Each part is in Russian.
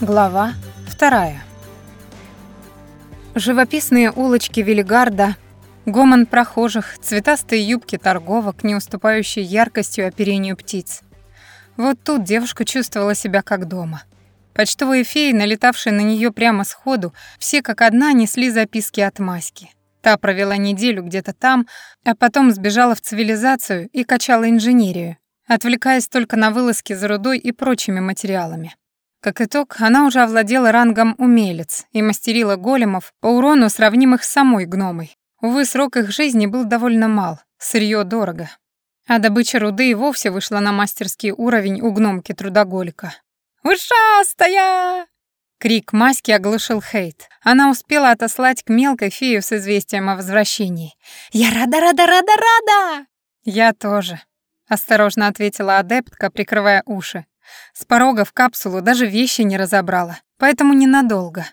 Глава вторая. Живописные улочки Велигарда, гомон прохожих, цветастые юбки торговок, не уступающие яркостью оперению птиц. Вот тут девушка чувствовала себя как дома. Почтовые феи, налетавшие на нее прямо сходу, все как одна несли записки от Маськи. Та провела неделю где-то там, а потом сбежала в цивилизацию и качала инженерию, отвлекаясь только на вылазки за рудой и прочими материалами. Как итог, она уже овладела рангом умелец и мастерила големов по урону, сравнимых с самой гномой. Увы, срок их жизни был довольно мал, сырье дорого. А добыча руды и вовсе вышла на мастерский уровень у гномки-трудоголика. «Ушастая!» Крик Маськи оглушил Хейт. Она успела отослать к мелкой фею с известием о возвращении. «Я рада, рада, рада, рада!» «Я тоже», — осторожно ответила адептка, прикрывая уши. С порога в капсулу даже вещи не разобрала, поэтому ненадолго.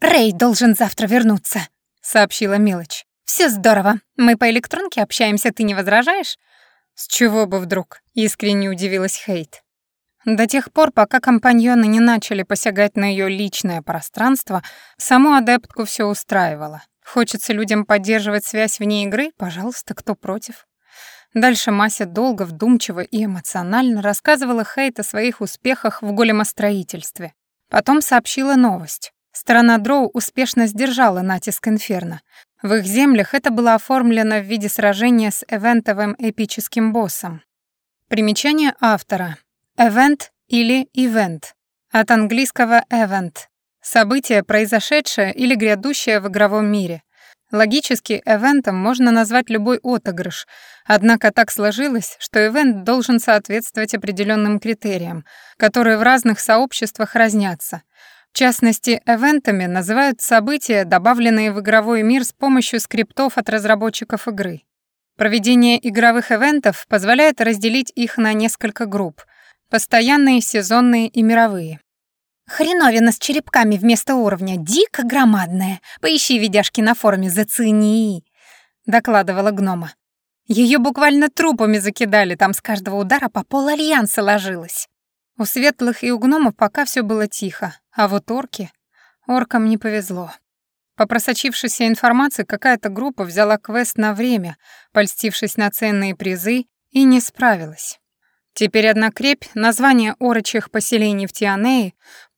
«Рэй должен завтра вернуться», — сообщила Мелочь. «Всё здорово. Мы по электронке общаемся, ты не возражаешь?» «С чего бы вдруг?» — искренне удивилась Хейт. До тех пор, пока компаньоны не начали посягать на её личное пространство, саму адептку всё устраивало. Хочется людям поддерживать связь вне игры? Пожалуйста, кто против? Дальше Мася долго, вдумчиво и эмоционально рассказывала Хейт о своих успехах в големостроительстве. Потом сообщила новость. Страна Дроу успешно сдержала натиск Инферно. В их землях это было оформлено в виде сражения с эвентовым эпическим боссом. Примечание автора. Эвент или ивент. От английского event. Событие, произошедшее или грядущее в игровом мире. Логически, эвентом можно назвать любой отыгрыш, однако так сложилось, что ивент должен соответствовать определенным критериям, которые в разных сообществах разнятся. В частности, эвентами называют события, добавленные в игровой мир с помощью скриптов от разработчиков игры. Проведение игровых ивентов позволяет разделить их на несколько групп — постоянные, сезонные и мировые. Хреновина с черепками вместо уровня, дико громадная. Поищи видяшки на форуме, зацени, докладывала гнома. Ее буквально трупами закидали, там с каждого удара по пол альянса ложилось. У светлых и у гномов пока все было тихо, а вот орки... Оркам не повезло. По просочившейся информации, какая-то группа взяла квест на время, польстившись на ценные призы, и не справилась. Теперь одна крепь, название орочих поселений в Тианее,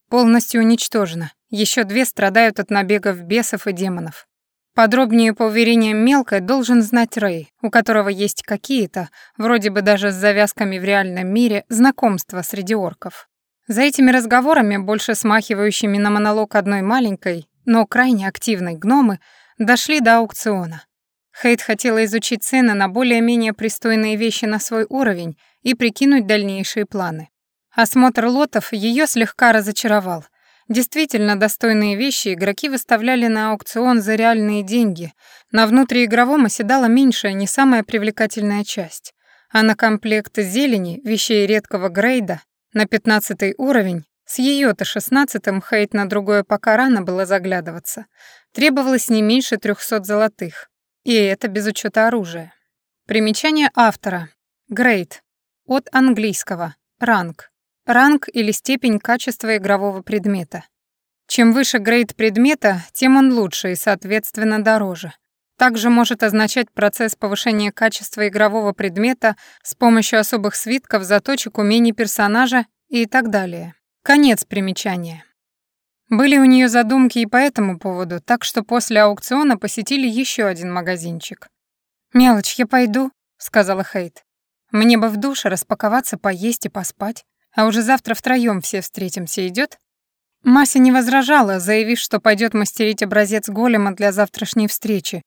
полностью уничтожена. Еще две страдают от набегов бесов и демонов. Подробнее по уверениям Мелкой должен знать Рэй, у которого есть какие-то, вроде бы даже с завязками в реальном мире, знакомства среди орков. За этими разговорами, больше смахивающими на монолог одной маленькой, но крайне активной гномы, дошли до аукциона. Хейт хотела изучить цены на более-менее пристойные вещи на свой уровень и прикинуть дальнейшие планы. Осмотр лотов ее слегка разочаровал. Действительно достойные вещи игроки выставляли на аукцион за реальные деньги. На внутриигровом оседала меньшая, не самая привлекательная часть. А на комплект зелени, вещей редкого грейда, на 15 уровень, с ее-то шестнадцатым хейт на другое пока рано было заглядываться. Требовалось не меньше 300 золотых. И это без учета оружия. Примечание автора. Грейд. От английского. Ранг ранг или степень качества игрового предмета. Чем выше грейд предмета, тем он лучше и, соответственно, дороже. Также может означать процесс повышения качества игрового предмета с помощью особых свитков, заточек, умений персонажа и так далее. Конец примечания. Были у нее задумки и по этому поводу, так что после аукциона посетили еще один магазинчик. «Мелочь, я пойду», — сказала Хейт. «Мне бы в душе распаковаться, поесть и поспать. А уже завтра втроем все встретимся, идет? Мася не возражала, заявив, что пойдет мастерить образец голема для завтрашней встречи,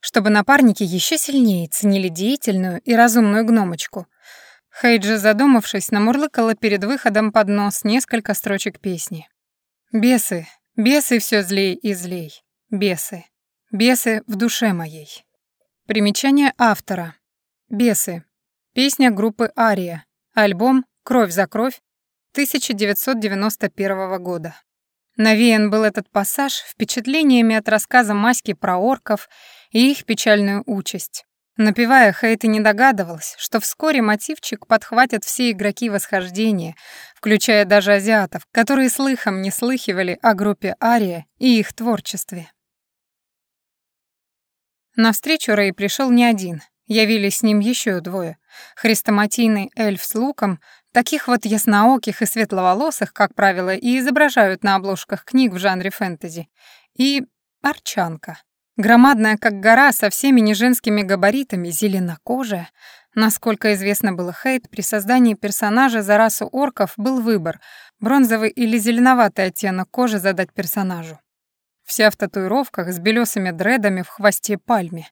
чтобы напарники еще сильнее ценили деятельную и разумную гномочку. Хейджи, задумавшись, намурлыкала перед выходом под нос несколько строчек песни. «Бесы, бесы все злей и злей, бесы, бесы в душе моей». Примечание автора. «Бесы». Песня группы «Ария». Альбом «Кровь за кровь» 1991 года. Навеян был этот пассаж впечатлениями от рассказа Маськи про орков и их печальную участь. Напевая, Хейт и не догадывалась, что вскоре мотивчик подхватят все игроки восхождения, включая даже азиатов, которые слыхом не слыхивали о группе Ария и их творчестве. На встречу Рэй пришел не один. Явились с ним еще двое. Хрестоматийный эльф с луком, таких вот яснооких и светловолосых, как правило, и изображают на обложках книг в жанре фэнтези, и арчанка. Громадная, как гора, со всеми неженскими габаритами, зеленокожая. Насколько известно было Хейт, при создании персонажа за расу орков был выбор — бронзовый или зеленоватый оттенок кожи задать персонажу. Вся в татуировках с белесыми дредами в хвосте пальме.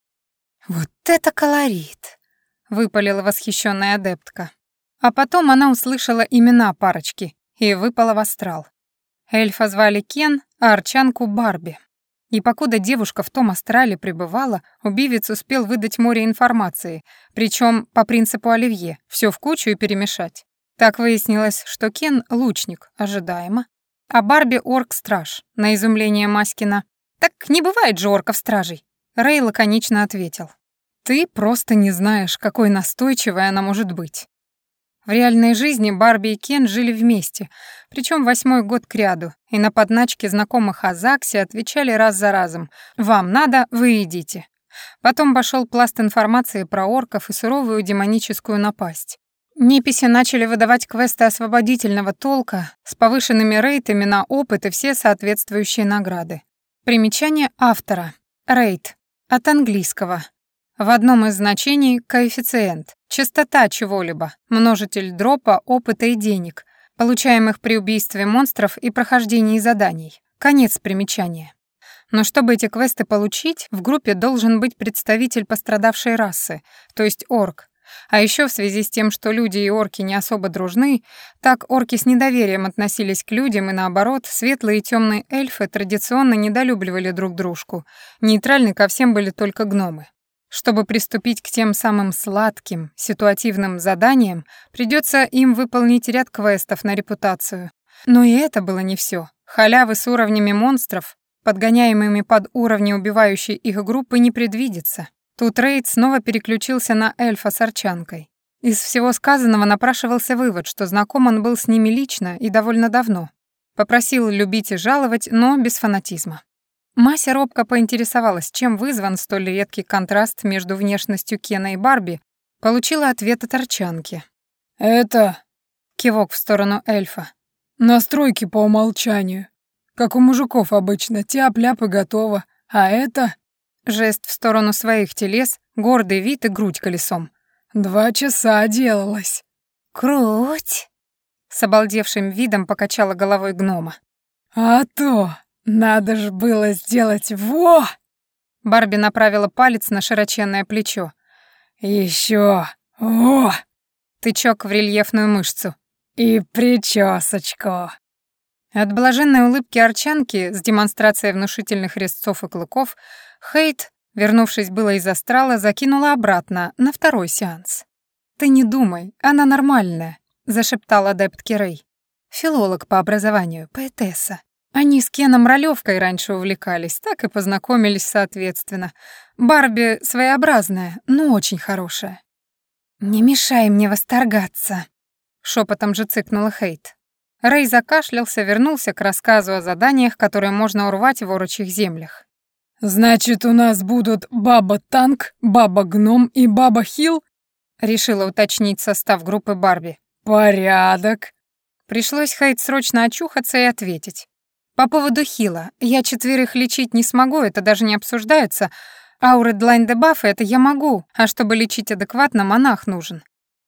«Вот это колорит!» — выпалила восхищенная адептка. А потом она услышала имена парочки и выпала в астрал. Эльфа звали Кен, а арчанку — Барби. И покуда девушка в том астрале пребывала, убивец успел выдать море информации, причем по принципу оливье, все в кучу и перемешать. Так выяснилось, что Кен — лучник, ожидаемо, а Барби — орк-страж, на изумление Маскина. «Так не бывает же орков-стражей», — Рэй лаконично ответил. «Ты просто не знаешь, какой настойчивой она может быть. В реальной жизни Барби и Кен жили вместе, причем восьмой год кряду, и на подначке знакомых о ЗАГСе отвечали раз за разом «Вам надо, вы идите». Потом пошел пласт информации про орков и суровую демоническую напасть. Неписи начали выдавать квесты освободительного толка с повышенными рейтами на опыт и все соответствующие награды. Примечание автора. Рейт. От английского. В одном из значений — коэффициент, частота чего-либо, множитель дропа, опыта и денег, получаемых при убийстве монстров и прохождении заданий. Конец примечания. Но чтобы эти квесты получить, в группе должен быть представитель пострадавшей расы, то есть орк. А еще в связи с тем, что люди и орки не особо дружны, так орки с недоверием относились к людям, и наоборот, светлые и темные эльфы традиционно недолюбливали друг дружку. Нейтральны ко всем были только гномы. Чтобы приступить к тем самым сладким, ситуативным заданиям, придется им выполнить ряд квестов на репутацию. Но и это было не все. Халявы с уровнями монстров, подгоняемыми под уровни убивающей их группы, не предвидится. Тут Рейд снова переключился на эльфа с арчанкой. Из всего сказанного напрашивался вывод, что знаком он был с ними лично и довольно давно. Попросил любить и жаловать, но без фанатизма. Мася робко поинтересовалась, чем вызван столь редкий контраст между внешностью Кена и Барби, получила ответ от Арчанки. «Это...» — кивок в сторону эльфа. «Настройки по умолчанию. Как у мужиков обычно, тяп-ляп и готово. А это...» Жест в сторону своих телес, гордый вид и грудь колесом. «Два часа делалось». «Круть!» — с обалдевшим видом покачала головой гнома. «А то!» «Надо ж было сделать во!» Барби направила палец на широченное плечо. «Еще! О!» Тычок в рельефную мышцу. «И причесочку!» От блаженной улыбки Арчанки с демонстрацией внушительных резцов и клыков Хейт, вернувшись было из астрала, закинула обратно на второй сеанс. «Ты не думай, она нормальная», — зашептал адепт Кирей. Филолог по образованию, поэтесса. Они с Кеном ролевкой раньше увлекались, так и познакомились соответственно. Барби своеобразная, но очень хорошая. «Не мешай мне восторгаться», — шепотом же цыкнула Хейт. Рэй закашлялся, вернулся к рассказу о заданиях, которые можно урвать в орочих землях. «Значит, у нас будут Баба-танк, Баба-гном и Баба-хил?» — решила уточнить состав группы Барби. «Порядок». Пришлось Хейт срочно очухаться и ответить. По поводу хила. Я четверых лечить не смогу, это даже не обсуждается. Ауры длайн дебафа это я могу, а чтобы лечить адекватно, монах нужен.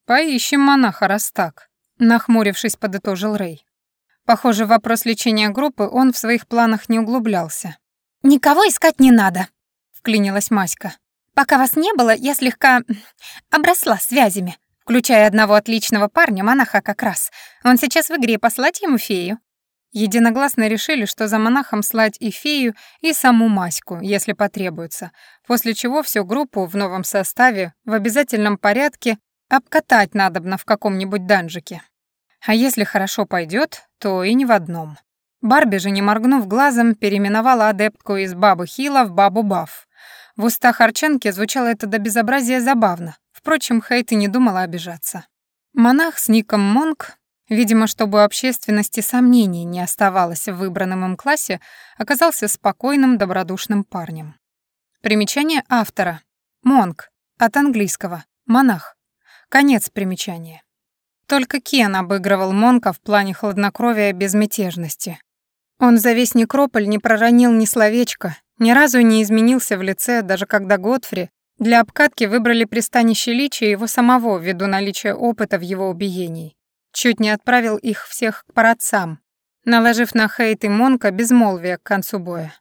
Поищем монаха, раз так. Нахмурившись, подытожил Рэй. Похоже, вопрос лечения группы он в своих планах не углублялся. «Никого искать не надо», — вклинилась Маська. «Пока вас не было, я слегка обросла связями, включая одного отличного парня, монаха как раз. Он сейчас в игре, послать ему фею единогласно решили, что за монахом слать и фею, и саму Маську, если потребуется, после чего всю группу в новом составе в обязательном порядке обкатать надобно в каком-нибудь данжике. А если хорошо пойдет, то и не в одном. Барби же, не моргнув глазом, переименовала адептку из бабы Хила в бабу Баф. В устах Арченки звучало это до безобразия забавно. Впрочем, Хейт и не думала обижаться. Монах с ником Монк видимо, чтобы у общественности сомнений не оставалось в выбранном им классе, оказался спокойным, добродушным парнем. Примечание автора. Монк. От английского. Монах. Конец примечания. Только Кен обыгрывал Монка в плане хладнокровия и безмятежности. Он за весь некрополь не проронил ни словечка, ни разу не изменился в лице, даже когда Готфри для обкатки выбрали пристанище Лича и его самого ввиду наличия опыта в его убиении. Чуть не отправил их всех к парадцам, наложив на Хейт и Монка безмолвие к концу боя.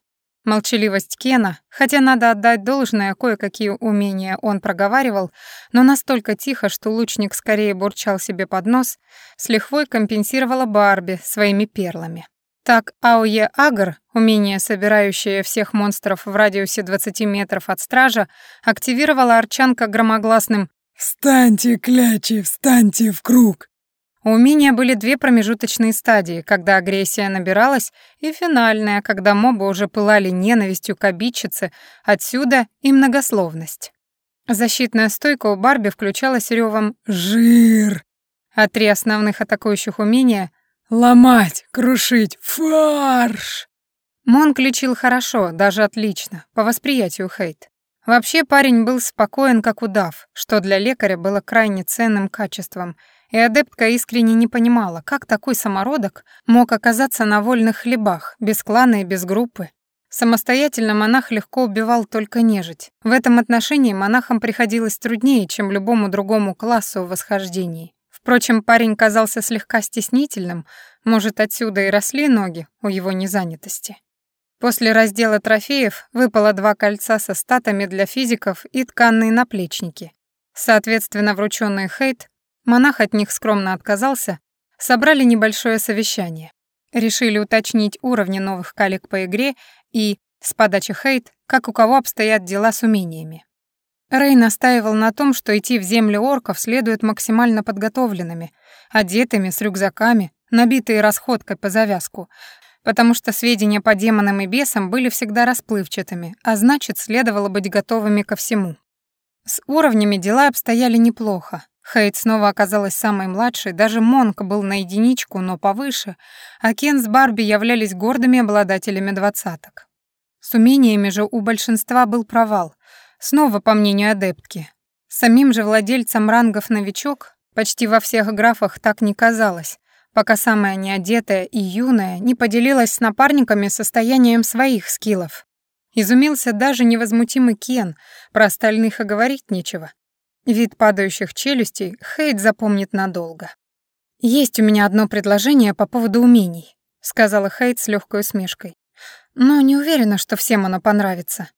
Молчаливость Кена, хотя надо отдать должное, кое-какие умения он проговаривал, но настолько тихо, что лучник скорее бурчал себе под нос, с лихвой компенсировала Барби своими перлами. Так Ауе Агр, умение, собирающее всех монстров в радиусе 20 метров от стража, активировала Арчанка громогласным «Встаньте, клячи, встаньте в круг!» У умения были две промежуточные стадии, когда агрессия набиралась, и финальная, когда мобы уже пылали ненавистью к обидчице, отсюда и многословность. Защитная стойка у Барби включалась ревом «Жир!», а три основных атакующих умения «Ломать! Крушить! Фарш!» Монк лечил хорошо, даже отлично, по восприятию Хейт. Вообще парень был спокоен, как удав, что для лекаря было крайне ценным качеством — и адептка искренне не понимала, как такой самородок мог оказаться на вольных хлебах, без клана и без группы. Самостоятельно монах легко убивал только нежить. В этом отношении монахам приходилось труднее, чем любому другому классу в восхождении. Впрочем, парень казался слегка стеснительным, может, отсюда и росли ноги у его незанятости. После раздела трофеев выпало два кольца со статами для физиков и тканные наплечники. Соответственно, врученный Хейт Монах от них скромно отказался, собрали небольшое совещание. Решили уточнить уровни новых коллег по игре и, с подачи Хейт, как у кого обстоят дела с умениями. Рэй настаивал на том, что идти в землю орков следует максимально подготовленными, одетыми, с рюкзаками, набитые расходкой по завязку, потому что сведения по демонам и бесам были всегда расплывчатыми, а значит, следовало быть готовыми ко всему. С уровнями дела обстояли неплохо, Хейт снова оказалась самой младшей, даже Монк был на единичку, но повыше, а Кен с Барби являлись гордыми обладателями двадцаток. С умениями же у большинства был провал, снова по мнению адептки. Самим же владельцам рангов новичок почти во всех графах так не казалось, пока самая неодетая и юная не поделилась с напарниками состоянием своих скиллов. Изумился даже невозмутимый Кен, про остальных и говорить нечего. Вид падающих челюстей Хейт запомнит надолго. «Есть у меня одно предложение по поводу умений», — сказала Хейт с легкой усмешкой. «Но не уверена, что всем оно понравится».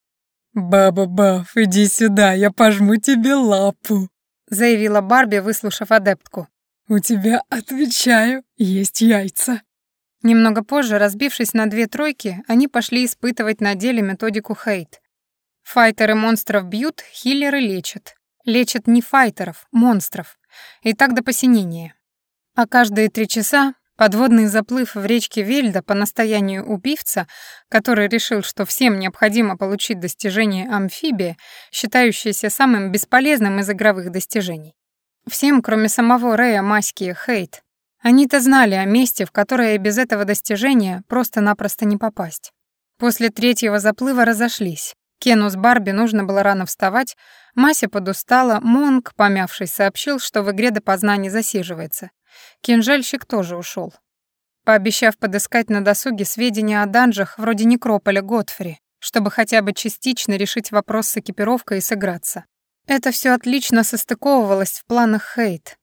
«Баба-баф, иди сюда, я пожму тебе лапу», — заявила Барби, выслушав адептку. «У тебя, отвечаю, есть яйца». Немного позже, разбившись на две тройки, они пошли испытывать на деле методику Хейт. Файтеры монстров бьют, хиллеры лечат. Лечат не файтеров, монстров. И так до посинения. А каждые три часа подводный заплыв в речке Вельда по настоянию убивца, который решил, что всем необходимо получить достижение амфибия, считающееся самым бесполезным из игровых достижений. Всем, кроме самого Рэя, Маськи и Хейт. Они-то знали о месте, в которое без этого достижения просто-напросто не попасть. После третьего заплыва разошлись. Кену с Барби нужно было рано вставать, Мася подустала, Монг, помявшись, сообщил, что в игре допоздна не засиживается. Кинжальщик тоже ушел, пообещав подыскать на досуге сведения о данжах вроде некрополя Готфри, чтобы хотя бы частично решить вопрос с экипировкой и сыграться. Это все отлично состыковывалось в планах Хейт.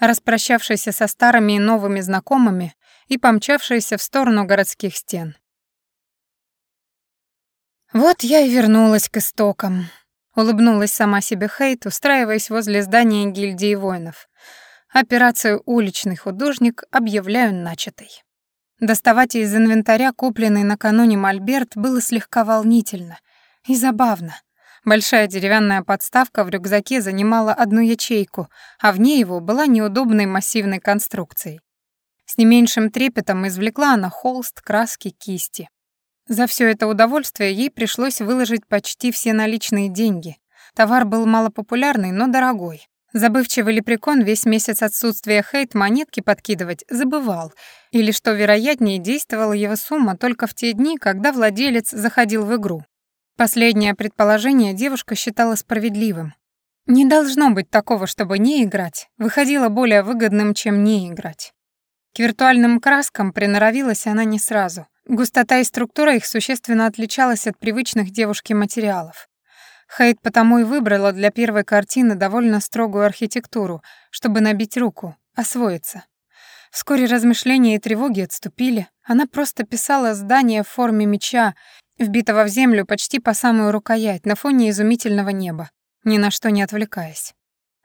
Распрощавшаяся со старыми и новыми знакомыми и помчавшаяся в сторону городских стен. Вот я и вернулась к истокам. Улыбнулась сама себе Хейт, устраиваясь возле здания гильдии воинов. Операцию «Уличный художник» объявляю начатой. Доставать из инвентаря купленный накануне мольберт было слегка волнительно и забавно. Большая деревянная подставка в рюкзаке занимала одну ячейку, а вне его была неудобной массивной конструкцией. С не меньшим трепетом извлекла она холст, краски, кисти. За все это удовольствие ей пришлось выложить почти все наличные деньги. Товар был малопопулярный, но дорогой. Забывчивый лепрекон весь месяц отсутствия Хейт монетки подкидывать забывал, или, что вероятнее, действовала его сумма только в те дни, когда владелец заходил в игру. Последнее предположение девушка считала справедливым. Не должно быть такого, чтобы не играть, выходило более выгодным, чем не играть. К виртуальным краскам приноровилась она не сразу. Густота и структура их существенно отличалась от привычных девушке материалов. Хейт потому и выбрала для первой картины довольно строгую архитектуру, чтобы набить руку, освоиться. Вскоре размышления и тревоги отступили. Она просто писала здание в форме меча, вбитого в землю почти по самую рукоять, на фоне изумительного неба, ни на что не отвлекаясь.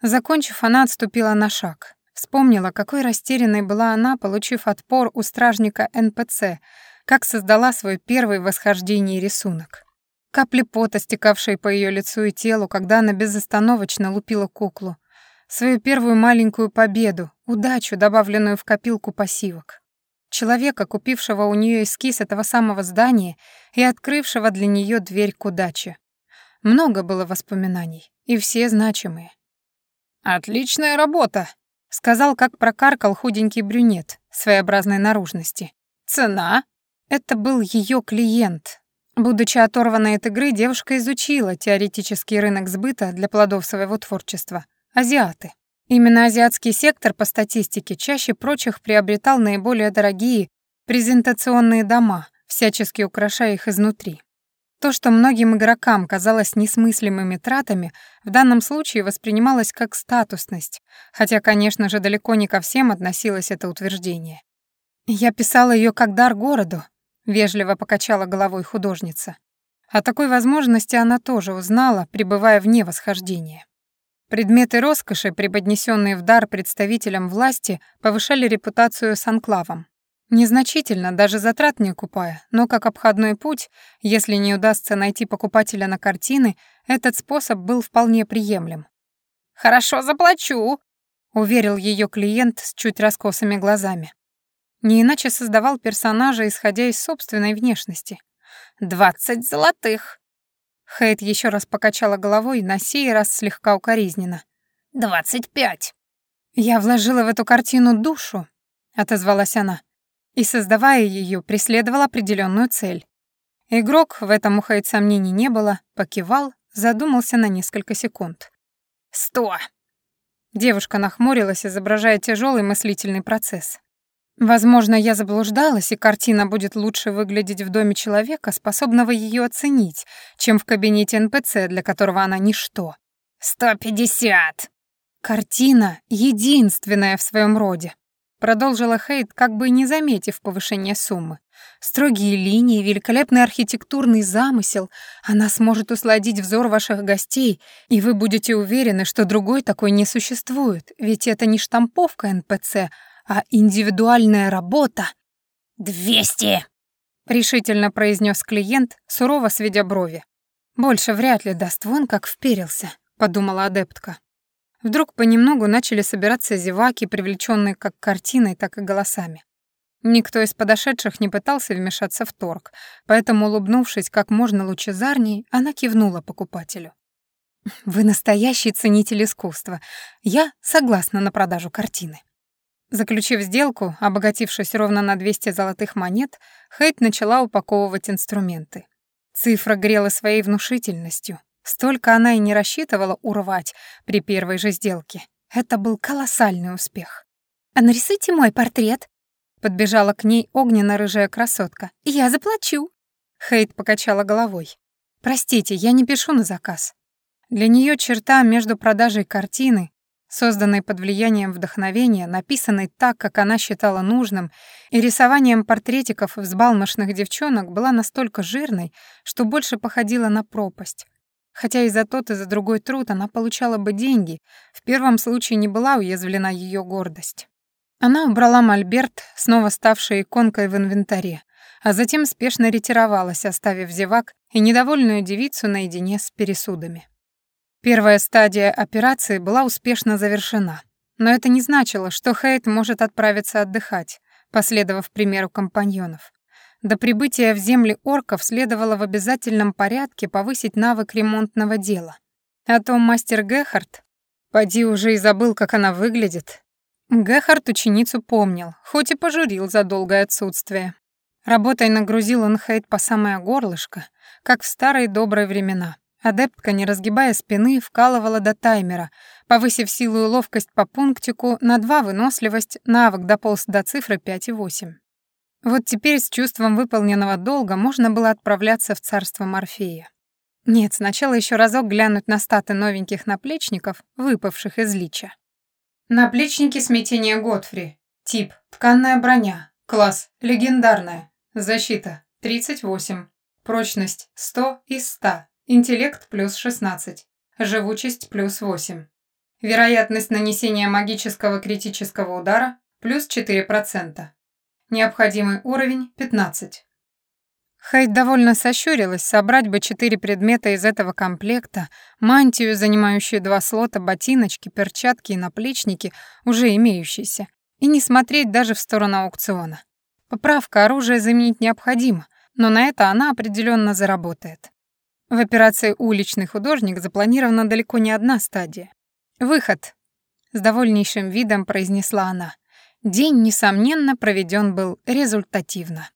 Закончив, она отступила на шаг. Вспомнила, какой растерянной была она, получив отпор у стражника НПЦ, как создала свой первый в восхождении рисунок. Капли пота, стекавшие по ее лицу и телу, когда она безостановочно лупила куклу. Свою первую маленькую победу, удачу, добавленную в копилку пассивок. Человека, купившего у нее эскиз этого самого здания и открывшего для нее дверь к удаче. Много было воспоминаний, и все значимые. «Отличная работа», — сказал, как прокаркал худенький брюнет своеобразной наружности. «Цена?» Это был ее клиент, Будучи оторванной от игры, девушка изучила теоретический рынок сбыта для плодов своего творчества — азиаты. Именно азиатский сектор, по статистике, чаще прочих приобретал наиболее дорогие презентационные дома, всячески украшая их изнутри. То, что многим игрокам казалось несмыслимыми тратами, в данном случае воспринималось как статусность, хотя, конечно же, далеко не ко всем относилось это утверждение. Я писала ее как дар городу, вежливо покачала головой художница. О такой возможности она тоже узнала, пребывая вне восхождения. Предметы роскоши, преподнесенные в дар представителям власти, повышали репутацию с анклавом. Незначительно, даже затрат не окупая, но как обходной путь, если не удастся найти покупателя на картины, этот способ был вполне приемлем. «Хорошо заплачу», — уверил ее клиент с чуть раскосыми глазами. Не иначе создавал персонажа, исходя из собственной внешности. «Двадцать золотых!» Хейт еще раз покачала головой, на сей раз слегка укоризненно. «Двадцать пять!» «Я вложила в эту картину душу», — отозвалась она, и, создавая ее, преследовала определенную цель. Игрок, в этом у Хейт сомнений не было, покивал, задумался на несколько секунд. «Сто!» Девушка нахмурилась, изображая тяжелый мыслительный процесс. Возможно, я заблуждалась, и картина будет лучше выглядеть в доме человека, способного ее оценить, чем в кабинете НПЦ, для которого она ничто. «Сто пятьдесят!» «Картина единственная в своем роде», — продолжила Хейт, как бы не заметив повышения суммы. «Строгие линии, великолепный архитектурный замысел. Она сможет усладить взор ваших гостей, и вы будете уверены, что другой такой не существует, ведь это не штамповка НПЦ, а индивидуальная работа... «Двести!» — решительно произнес клиент, сурово сведя брови. «Больше вряд ли даст вон, как вперился», — подумала адептка. Вдруг понемногу начали собираться зеваки, привлеченные как картиной, так и голосами. Никто из подошедших не пытался вмешаться в торг, поэтому, улыбнувшись как можно лучезарней, она кивнула покупателю. «Вы настоящий ценитель искусства. Я согласна на продажу картины». Заключив сделку, обогатившись ровно на 200 золотых монет, Хейт начала упаковывать инструменты. Цифра грела своей внушительностью. Столько она и не рассчитывала урвать при первой же сделке. Это был колоссальный успех. «А нарисуйте мой портрет», — подбежала к ней огненно-рыжая красотка. «Я заплачу». Хейт покачала головой. «Простите, я не пишу на заказ». Для нее черта между продажей картины созданной под влиянием вдохновения, написанной так, как она считала нужным, и рисованием портретиков взбалмошных девчонок была настолько жирной, что больше походила на пропасть. Хотя и за тот, и за другой труд она получала бы деньги, в первом случае не была уязвлена ее гордость. Она убрала мольберт, снова ставший иконкой в инвентаре, а затем спешно ретировалась, оставив зевак и недовольную девицу наедине с пересудами. Первая стадия операции была успешно завершена. Но это не значило, что Хейт может отправиться отдыхать, последовав примеру компаньонов. До прибытия в земли орков следовало в обязательном порядке повысить навык ремонтного дела. А то мастер Гехард Поди уже и забыл, как она выглядит. Гехард ученицу помнил, хоть и пожурил за долгое отсутствие. Работой нагрузил он Хейт по самое горлышко, как в старые добрые времена. Адептка, не разгибая спины, вкалывала до таймера, повысив силу и ловкость по пунктику на 2 выносливость, навык дополз до цифры 5 и 8. Вот теперь с чувством выполненного долга можно было отправляться в царство Морфея. Нет, сначала еще разок глянуть на статы новеньких наплечников, выпавших из лича. Наплечники смятения Готфри. Тип – тканная броня. Класс – легендарная. Защита – 38. Прочность – 100 из 100. Интеллект – плюс 16. Живучесть – плюс 8. Вероятность нанесения магического критического удара – плюс 4%. Необходимый уровень – 15. Хейт довольно сощурилась, собрать бы четыре предмета из этого комплекта, мантию, занимающую два слота, ботиночки, перчатки и наплечники, уже имеющиеся, и не смотреть даже в сторону аукциона. Поправка оружия заменить необходимо, но на это она определенно заработает. В операции «Уличный художник» запланирована далеко не одна стадия. «Выход», — с довольнейшим видом произнесла она. День, несомненно, проведен был результативно.